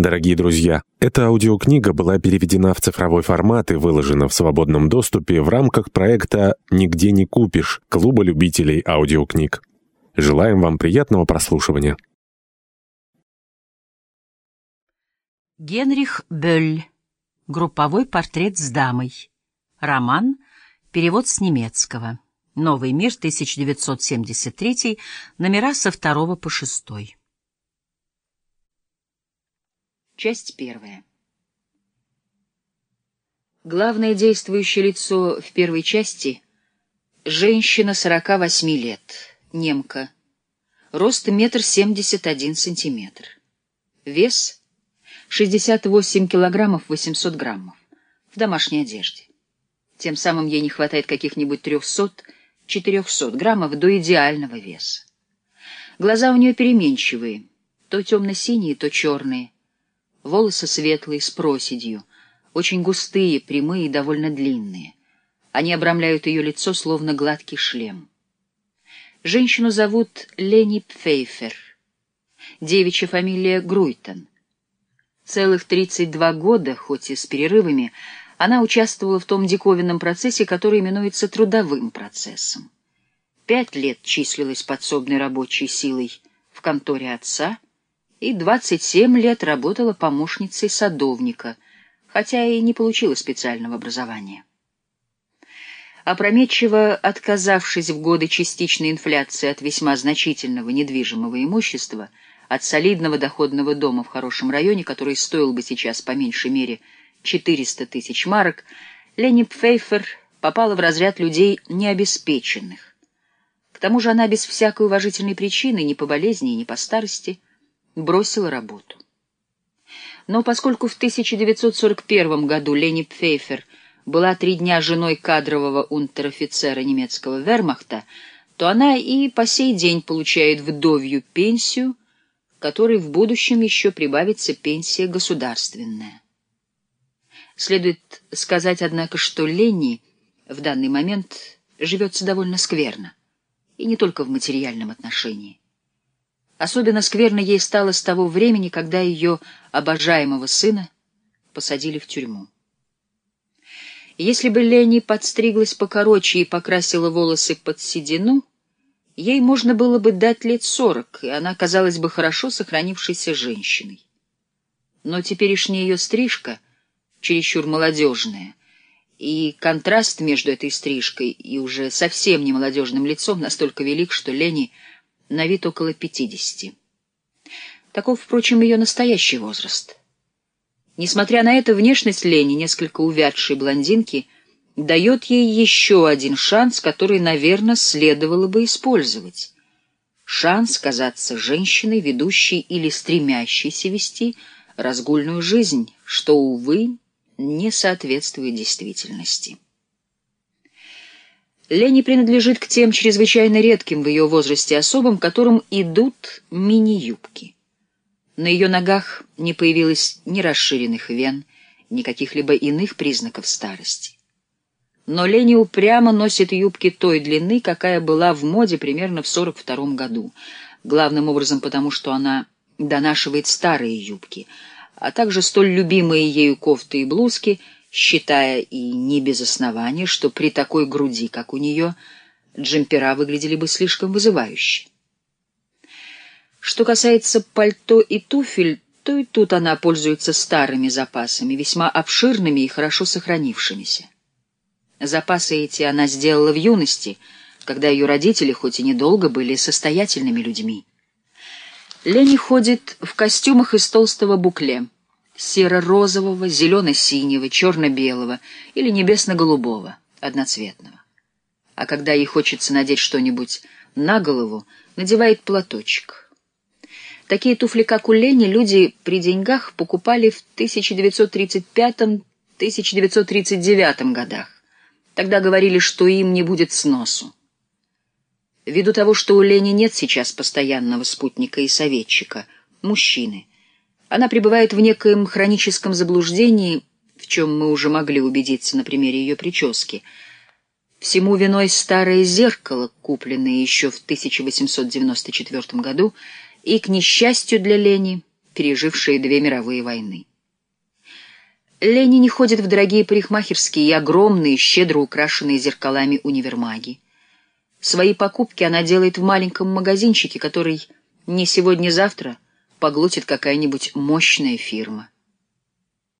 Дорогие друзья, эта аудиокнига была переведена в цифровой формат и выложена в свободном доступе в рамках проекта «Нигде не купишь» Клуба любителей аудиокниг. Желаем вам приятного прослушивания. Генрих Бёль. Групповой портрет с дамой. Роман. Перевод с немецкого. Новый мир, 1973. Номера со второго по шестой. Часть первая. Главное действующее лицо в первой части — женщина 48 лет, немка, рост метр семьдесят один сантиметр, вес — 68 килограммов 800 граммов, в домашней одежде. Тем самым ей не хватает каких-нибудь 300-400 граммов до идеального веса. Глаза у нее переменчивые, то темно-синие, то черные — Волосы светлые, с проседью, очень густые, прямые и довольно длинные. Они обрамляют ее лицо, словно гладкий шлем. Женщину зовут Лени Пфейфер. Девичья фамилия Груйтон. Целых 32 года, хоть и с перерывами, она участвовала в том диковинном процессе, который именуется трудовым процессом. Пять лет числилась подсобной рабочей силой в конторе отца — и 27 лет работала помощницей садовника, хотя и не получила специального образования. Опрометчиво отказавшись в годы частичной инфляции от весьма значительного недвижимого имущества, от солидного доходного дома в хорошем районе, который стоил бы сейчас по меньшей мере 400 тысяч марок, Лени Пфейфер попала в разряд людей необеспеченных. К тому же она без всякой уважительной причины, ни по болезни, ни по старости – бросила работу. Но поскольку в 1941 году Лени Пфейфер была три дня женой кадрового унтер-офицера немецкого вермахта, то она и по сей день получает вдовью пенсию, которой в будущем еще прибавится пенсия государственная. Следует сказать, однако, что Ленни в данный момент живется довольно скверно, и не только в материальном отношении. Особенно скверно ей стало с того времени, когда ее обожаемого сына посадили в тюрьму. Если бы Лени подстриглась покороче и покрасила волосы под седину, ей можно было бы дать лет сорок, и она казалась бы хорошо сохранившейся женщиной. Но теперешняя ее стрижка чересчур молодежная, и контраст между этой стрижкой и уже совсем не молодежным лицом настолько велик, что Лени — на вид около пятидесяти. Таков, впрочем, ее настоящий возраст. Несмотря на это, внешность Лени, несколько увядшей блондинки, дает ей еще один шанс, который, наверное, следовало бы использовать. Шанс казаться женщиной, ведущей или стремящейся вести разгульную жизнь, что, увы, не соответствует действительности. Лени принадлежит к тем чрезвычайно редким в ее возрасте особам, которым идут мини-юбки. На ее ногах не появилось ни расширенных вен, ни каких-либо иных признаков старости. Но Лени упрямо носит юбки той длины, какая была в моде примерно в 42 году, главным образом потому, что она донашивает старые юбки, а также столь любимые ею кофты и блузки — считая и не без основания, что при такой груди, как у нее, джемпера выглядели бы слишком вызывающе. Что касается пальто и туфель, то и тут она пользуется старыми запасами, весьма обширными и хорошо сохранившимися. Запасы эти она сделала в юности, когда ее родители, хоть и недолго, были состоятельными людьми. Лени ходит в костюмах из толстого букле — серо-розового, зелено-синего, черно-белого или небесно-голубого, одноцветного. А когда ей хочется надеть что-нибудь на голову, надевает платочек. Такие туфли, как у Лени, люди при деньгах покупали в 1935-1939 годах. Тогда говорили, что им не будет сносу. Ввиду того, что у Лени нет сейчас постоянного спутника и советчика, мужчины, она пребывает в некоем хроническом заблуждении, в чем мы уже могли убедиться на примере ее прически. Всему виной старое зеркало, купленное еще в 1894 году, и, к несчастью для Лени, пережившие две мировые войны. Лени не ходит в дорогие парикмахерские и огромные, щедро украшенные зеркалами универмаги. Свои покупки она делает в маленьком магазинчике, который не сегодня-завтра поглотит какая-нибудь мощная фирма.